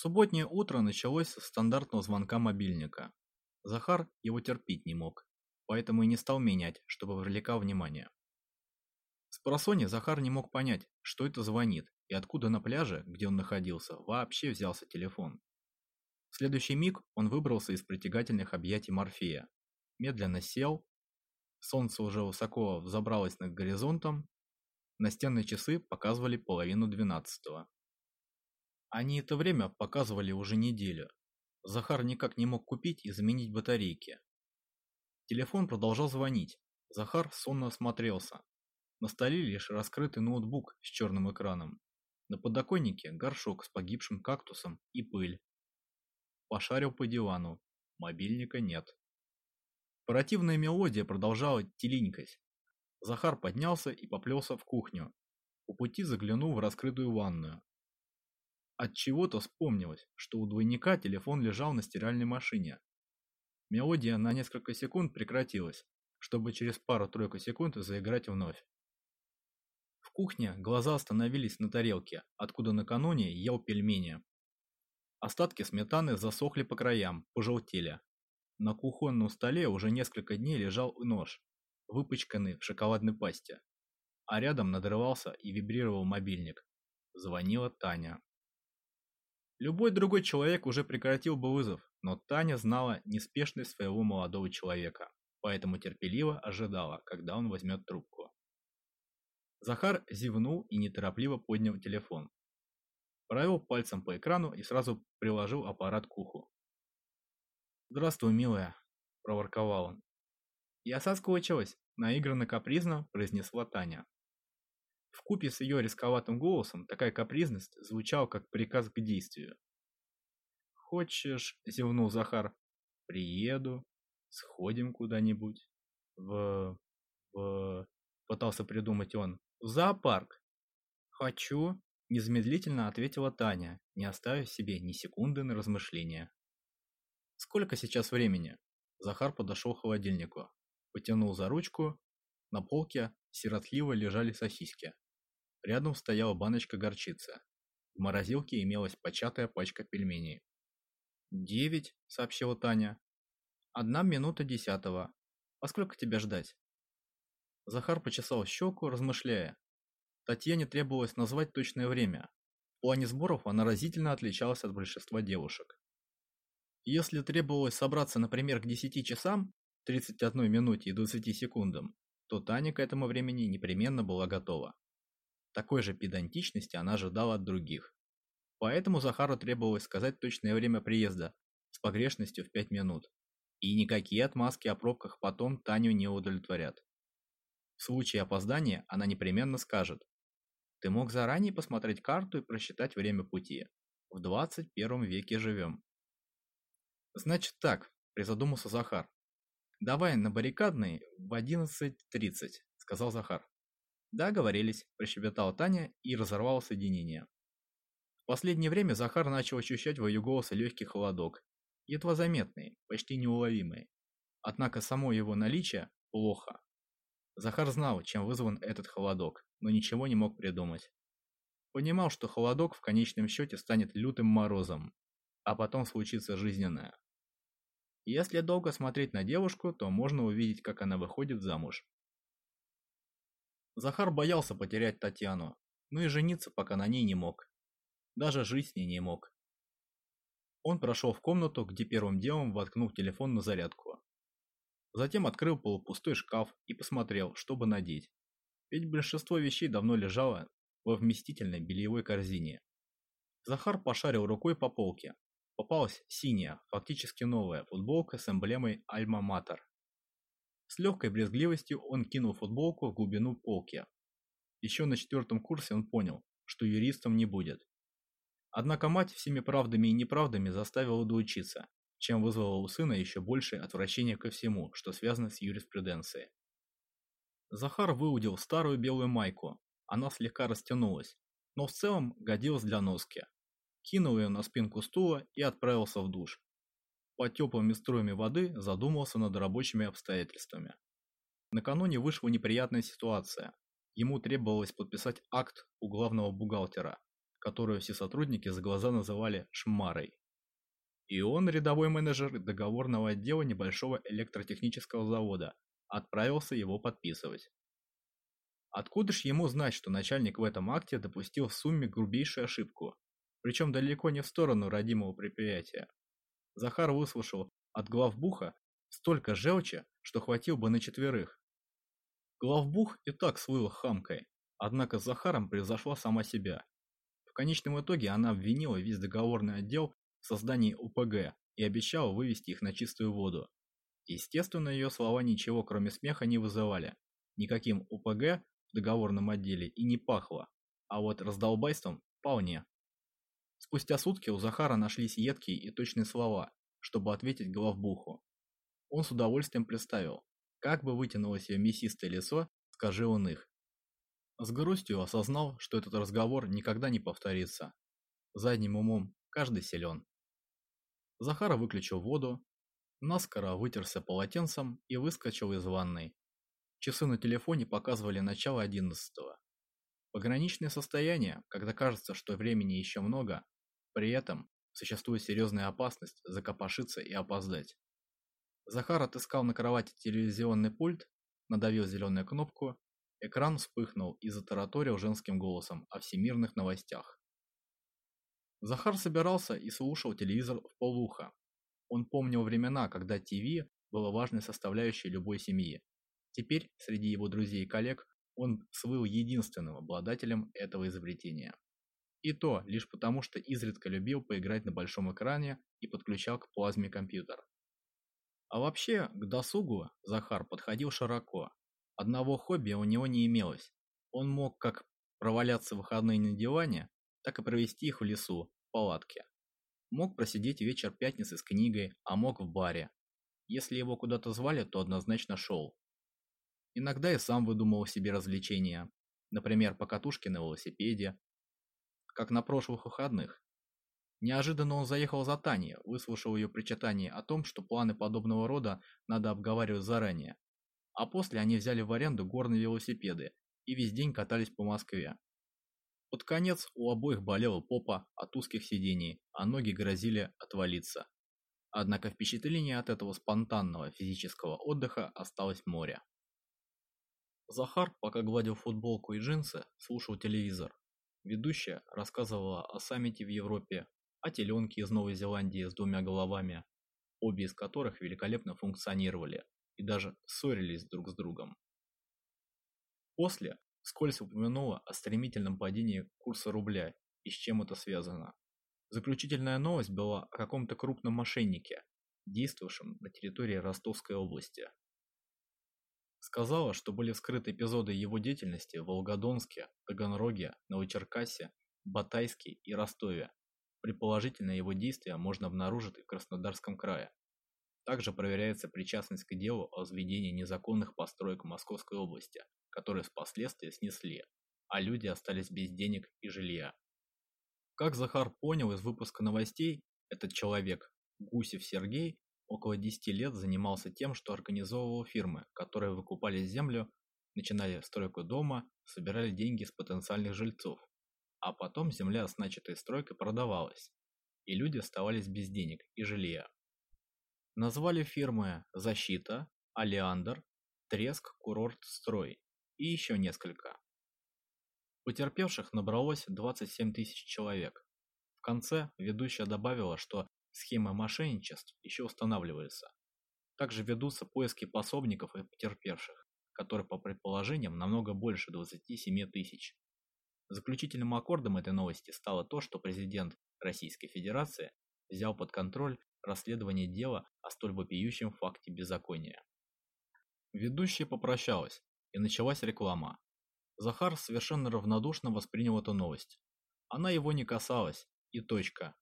Субботнее утро началось с стандартного звонка мобильника. Захар его терпеть не мог, поэтому и не стал менять, чтобы привлекал внимание. С просони Захар не мог понять, что это звонит и откуда на пляже, где он находился, вообще взялся телефон. В следующий миг он выбрался из притягательных объятий Морфея, медленно сел, солнце уже высоко взобралось над горизонтом, настенные часы показывали половину двенадцатого. Они это время показывали уже неделю. Захар никак не мог купить и заменить батарейки. Телефон продолжал звонить. Захар сонно осмотрелся. На столе лишь раскрытый ноутбук с черным экраном. На подоконнике горшок с погибшим кактусом и пыль. Пошарил по дивану. Мобильника нет. Противная мелодия продолжала телинькать. Захар поднялся и поплелся в кухню. По пути заглянул в раскрытую ванную. От чего-то вспомнилось, что у двойника телефон лежал на стиральной машине. Мелодия на несколько секунд прекратилась, чтобы через пару-тройку секунд заиграть вновь. В кухне глаза остановились на тарелке, откуда накануне ел пельмени. Остатки сметаны засохли по краям, пожелтели. На кухонном столе уже несколько дней лежал нож, выпачканный в шоколадной пасте. А рядом надрывался и вибрировал мобильник. Звонила Таня. Любой другой человек уже прекратил бы вызов, но Таня знала неспешность своего молодого человека, поэтому терпеливо ожидала, когда он возьмет трубку. Захар зевнул и неторопливо поднял телефон. Провел пальцем по экрану и сразу приложил аппарат к уху. «Здравствуй, милая», – проворковал он. «Я соскучилась», – наигранно капризно произнесла Таня. В купе с ее рисковатым голосом такая капризность звучала как приказ к действию. «Хочешь?» – зевнул Захар. «Приеду, сходим куда-нибудь. В... в...» – пытался придумать он. «В зоопарк». «Хочу», – незамедлительно ответила Таня, не оставив себе ни секунды на размышления. «Сколько сейчас времени?» Захар подошел к холодильнику, потянул за ручку. На полке сиротливо лежали сосиски. Рядом стояла баночка горчицы. В морозилке имелась початая пачка пельменей. «Девять», — сообщила Таня. «Одна минута десятого. А сколько тебя ждать?» Захар почесал щеку, размышляя. Татьяне требовалось назвать точное время. В плане сборов она разительно отличалась от большинства девушек. Если требовалось собраться, например, к 10 часам, 31 минуте и 20 секундам, то Таня к этому времени непременно была готова. Такой же педантичности она ожидала от других. Поэтому Захару требовалось сказать точное время приезда с погрешностью в 5 минут. И никакие отмазки о пробках потом Таню не удовлетворят. В случае опоздания она непременно скажет «Ты мог заранее посмотреть карту и просчитать время пути. В 21 веке живем». «Значит так», – призадумался Захар. «Давай на баррикадной в 11.30», – сказал Захар. «Договорились», – прощебетала Таня и разорвала соединение. В последнее время Захар начал ощущать в ее голосе легкий холодок, едва заметный, почти неуловимый. Однако само его наличие – плохо. Захар знал, чем вызван этот холодок, но ничего не мог придумать. Понимал, что холодок в конечном счете станет лютым морозом, а потом случится жизненное. Если долго смотреть на девушку, то можно увидеть, как она выходит замуж. Захар боялся потерять Татьяну, но и жениться пока на ней не мог. Даже жить с ней не мог. Он прошел в комнату, где первым делом воткнул телефон на зарядку. Затем открыл полупустой шкаф и посмотрел, чтобы надеть. Ведь большинство вещей давно лежало во вместительной бельевой корзине. Захар пошарил рукой по полке. Попалась синяя, фактически новая футболка с эмблемой Альма-Матер. С легкой брезгливостью он кинул футболку в глубину полки. Еще на четвертом курсе он понял, что юристом не будет. Однако мать всеми правдами и неправдами заставила доучиться, чем вызвало у сына еще большее отвращение ко всему, что связано с юриспруденцией. Захар выудил старую белую майку, она слегка растянулась, но в целом годилась для носки. Кинул ее на спинку стула и отправился в душ под теплыми струями воды задумался над рабочими обстоятельствами. Накануне вышла неприятная ситуация. Ему требовалось подписать акт у главного бухгалтера, которую все сотрудники за глаза называли «шмарой». И он, рядовой менеджер договорного отдела небольшого электротехнического завода, отправился его подписывать. Откуда ж ему знать, что начальник в этом акте допустил в сумме грубейшую ошибку, причем далеко не в сторону родимого предприятия. Захар выслушал от главбуха столько желчи, что хватил бы на четверых. Главбух и так слыл хамкой, однако с Захаром превзошла сама себя. В конечном итоге она обвинила весь договорный отдел в создании УПГ и обещала вывести их на чистую воду. Естественно, ее слова ничего кроме смеха не вызывали. Никаким УПГ в договорном отделе и не пахло, а вот раздолбайством вполне. Спустя сутки у Захара нашлись едкие и точные слова, чтобы ответить главбуху. Он с удовольствием представил, как бы вытянулось ее мясистое лицо, скажи он их. С грустью осознал, что этот разговор никогда не повторится. Задним умом каждый силен. Захара выключил воду, наскоро вытерся полотенцем и выскочил из ванной. Часы на телефоне показывали начало одиннадцатого. Пограничное состояние, когда кажется, что времени еще много, при этом существует серьезная опасность закопошиться и опоздать. Захар отыскал на кровати телевизионный пульт, надавил зеленую кнопку, экран вспыхнул и затараторил женским голосом о всемирных новостях. Захар собирался и слушал телевизор в полуха. Он помнил времена, когда ТВ было важной составляющей любой семьи. Теперь среди его друзей и коллег он свыл единственным обладателем этого изобретения. И то лишь потому, что изредка любил поиграть на большом экране и подключал к плазме компьютер. А вообще, к досугу Захар подходил широко. Одного хобби у него не имелось. Он мог как проваляться в выходные на диване, так и провести их в лесу, в палатке. Мог просидеть вечер пятницы с книгой, а мог в баре. Если его куда-то звали, то однозначно шел. Иногда и сам выдумывал себе развлечения. Например, покатушки на велосипеде, как на прошлых выходных. Неожиданно он заехал за Таней, выслушал ее причитание о том, что планы подобного рода надо обговаривать заранее. А после они взяли в аренду горные велосипеды и весь день катались по Москве. Под конец у обоих болела попа от узких сидений, а ноги грозили отвалиться. Однако впечатление от этого спонтанного физического отдыха осталось море. Захар, пока гладил футболку и джинсы, слушал телевизор. Ведущая рассказывала о саммите в Европе, о теленке из Новой Зеландии с двумя головами, обе из которых великолепно функционировали и даже ссорились друг с другом. После вскользь упомянула о стремительном падении курса рубля и с чем это связано. Заключительная новость была о каком-то крупном мошеннике, действовавшем на территории Ростовской области. Сказала, что были вскрыты эпизоды его деятельности в Волгодонске, Таганроге, Новочеркассе, Батайске и Ростове. Предположительно, его действия можно обнаружить и в Краснодарском крае. Также проверяется причастность к делу о возведении незаконных построек в Московской области, которые впоследствии снесли, а люди остались без денег и жилья. Как Захар понял из выпуска новостей, этот человек, Гусев Сергей, около 10 лет занимался тем, что организовывал фирмы, которые выкупали землю, начинали стройку дома, собирали деньги с потенциальных жильцов. А потом земля с начатой стройкой продавалась, и люди оставались без денег и жилья. Назвали фирмы «Защита», «Алиандр», «Треск», «Курорт», «Строй» и еще несколько. Потерпевших набралось 27 тысяч человек. В конце ведущая добавила, что Схемы мошенничеств еще устанавливаются. Также ведутся поиски пособников и потерпевших, которые по предположениям намного больше 27 тысяч. Заключительным аккордом этой новости стало то, что президент Российской Федерации взял под контроль расследование дела о столь вопиющем факте беззакония. Ведущая попрощалась, и началась реклама. Захар совершенно равнодушно воспринял эту новость. Она его не касалась, и точка.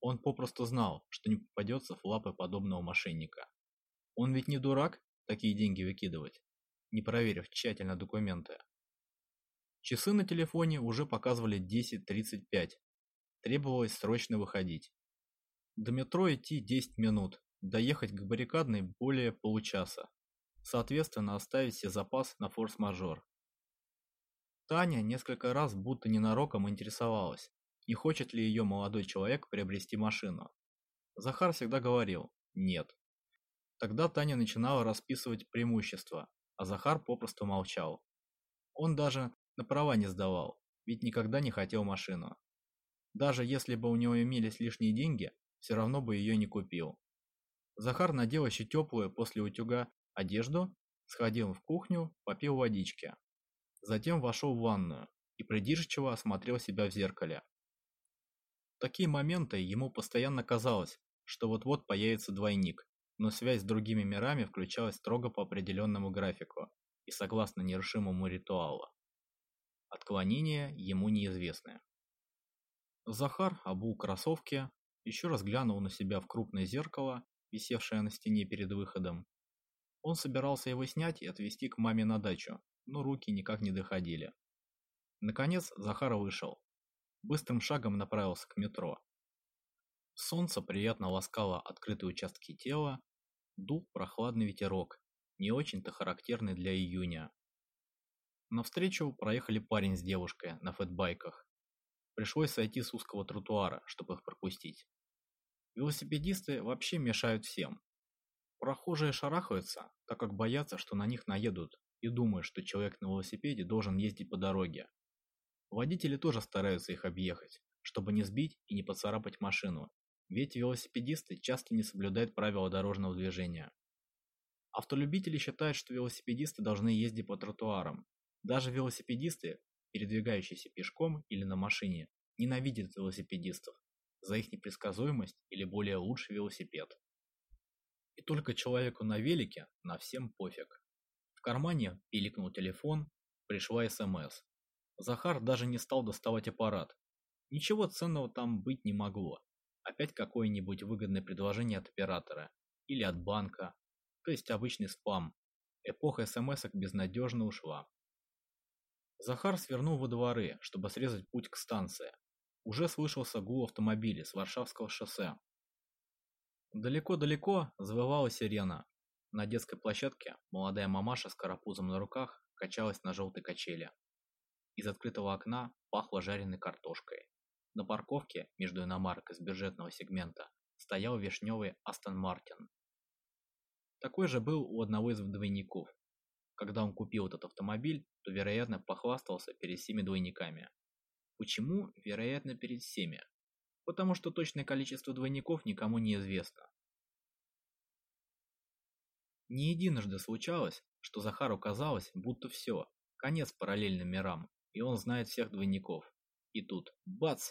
Он попросту знал, что не попадется в лапы подобного мошенника. Он ведь не дурак такие деньги выкидывать, не проверив тщательно документы. Часы на телефоне уже показывали 10.35. Требовалось срочно выходить. До метро идти 10 минут, доехать к баррикадной более получаса. Соответственно, оставить себе запас на форс-мажор. Таня несколько раз будто ненароком интересовалась, не хочет ли ее молодой человек приобрести машину. Захар всегда говорил «нет». Тогда Таня начинала расписывать преимущества, а Захар попросту молчал. Он даже на права не сдавал, ведь никогда не хотел машину. Даже если бы у него имелись лишние деньги, все равно бы ее не купил. Захар надел еще теплую после утюга одежду, сходил в кухню, попил водички. Затем вошел в ванную и придирчиво осмотрел себя в зеркале. Такие моменты ему постоянно казалось, что вот-вот появится двойник, но связь с другими мирами включалась строго по определенному графику и согласно нерушимому ритуалу. Отклонения ему неизвестны. Захар обул кроссовки, еще раз глянул на себя в крупное зеркало, висевшее на стене перед выходом. Он собирался его снять и отвезти к маме на дачу, но руки никак не доходили. Наконец Захар вышел. Быстрым шагом направился к метро. Солнце приятно ласкало открытые участки тела, дул прохладный ветерок, не очень-то характерный для июня. Навстречу проехали парень с девушкой на фэтбайках. Пришлось сойти с узкого тротуара, чтобы их пропустить. Велосипедисты вообще мешают всем. Прохожие шарахаются, так как боятся, что на них наедут, и думают, что человек на велосипеде должен ездить по дороге. Водители тоже стараются их объехать, чтобы не сбить и не поцарапать машину, ведь велосипедисты часто не соблюдают правила дорожного движения. Автолюбители считают, что велосипедисты должны ездить по тротуарам. Даже велосипедисты, передвигающиеся пешком или на машине, ненавидят велосипедистов за их непредсказуемость или более лучший велосипед. И только человеку на велике на всем пофиг. В кармане пиликнул телефон, пришла СМС. Захар даже не стал доставать аппарат. Ничего ценного там быть не могло. Опять какое-нибудь выгодное предложение от оператора или от банка, то есть обычный спам. Эпоха смс безнадежно ушла. Захар свернул во дворы, чтобы срезать путь к станции. Уже слышался гул автомобилей с Варшавского шоссе. Далеко-далеко завывала сирена. На детской площадке молодая мамаша с карапузом на руках качалась на желтой качели. Из открытого окна пахло жареной картошкой. На парковке между иномаркой с бюджетного сегмента стоял вишневый Астон Мартин. Такой же был у одного из двойников. Когда он купил этот автомобиль, то, вероятно, похвастался перед всеми двойниками. Почему, вероятно, перед всеми? Потому что точное количество двойников никому не известно. Не единожды случалось, что Захару казалось, будто все, конец параллельным мирам, и он знает всех двойников. И тут, бац,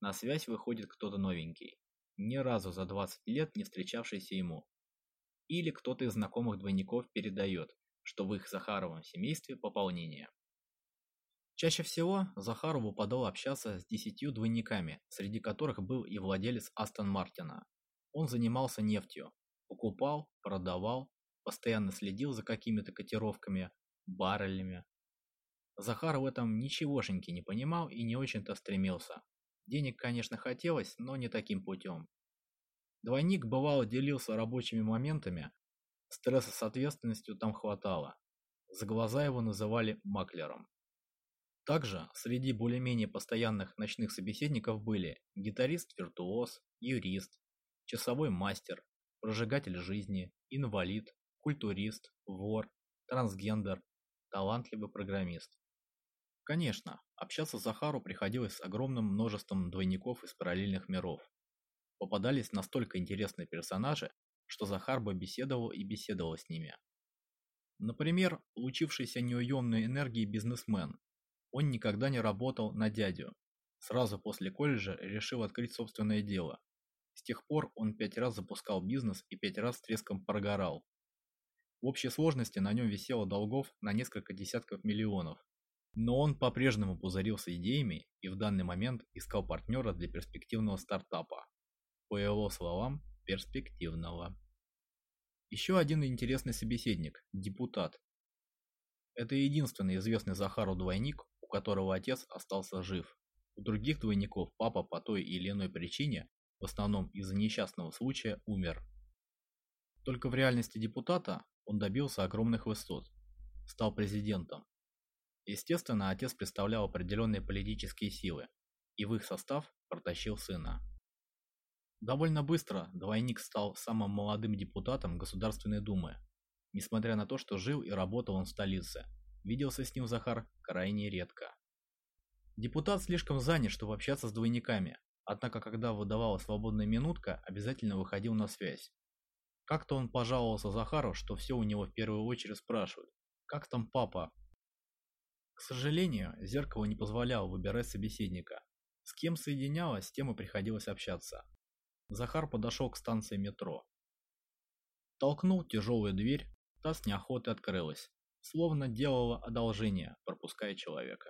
на связь выходит кто-то новенький, ни разу за 20 лет не встречавшийся ему. Или кто-то из знакомых двойников передает, что в их Захаровом семействе пополнение. Чаще всего Захару выпадало общаться с десятью двойниками, среди которых был и владелец Астон Мартина. Он занимался нефтью, покупал, продавал, постоянно следил за какими-то котировками, баррелями. Захар в этом ничегошеньки не понимал и не очень-то стремился, Денег, конечно, хотелось, но не таким путем. Двойник бывало делился рабочими моментами, стресса с ответственностью там хватало. За глаза его называли маклером. Также среди более-менее постоянных ночных собеседников были гитарист-виртуоз, юрист, часовой мастер, прожигатель жизни, инвалид, культурист, вор, трансгендер, талантливый программист. Конечно, общаться Захару приходилось с огромным множеством двойников из параллельных миров. Попадались настолько интересные персонажи, что Захар бы беседовал и беседовал с ними. Например, учившийся неуемной энергии бизнесмен. Он никогда не работал на дядю. Сразу после колледжа решил открыть собственное дело. С тех пор он пять раз запускал бизнес и пять раз с треском прогорал. В общей сложности на нем висело долгов на несколько десятков миллионов. Но он по-прежнему пузырился идеями и в данный момент искал партнера для перспективного стартапа. По его словам, перспективного. Еще один интересный собеседник – депутат. Это единственный известный Захару двойник, у которого отец остался жив. У других двойников папа по той или иной причине, в основном из-за несчастного случая, умер. Только в реальности депутата он добился огромных высот. Стал президентом, Естественно, отец представлял определенные политические силы. и в их состав протащил сына. Довольно быстро двойник стал самым молодым депутатом Государственной Думы, несмотря на то, что жил и работал он в столице. Виделся с ним Захар крайне редко. Депутат слишком занят, чтобы общаться с двойниками, однако когда выдавала свободная минутка, обязательно выходил на связь. Как-то он пожаловался Захару, что все у него в первую очередь спрашивают. «Как там папа?» К сожалению, зеркало не позволяло выбирать собеседника. С кем соединялось, с тем и приходилось общаться. Захар подошел к станции метро. Толкнул тяжелую дверь, та с неохотой открылась, словно делала одолжение, пропуская человека.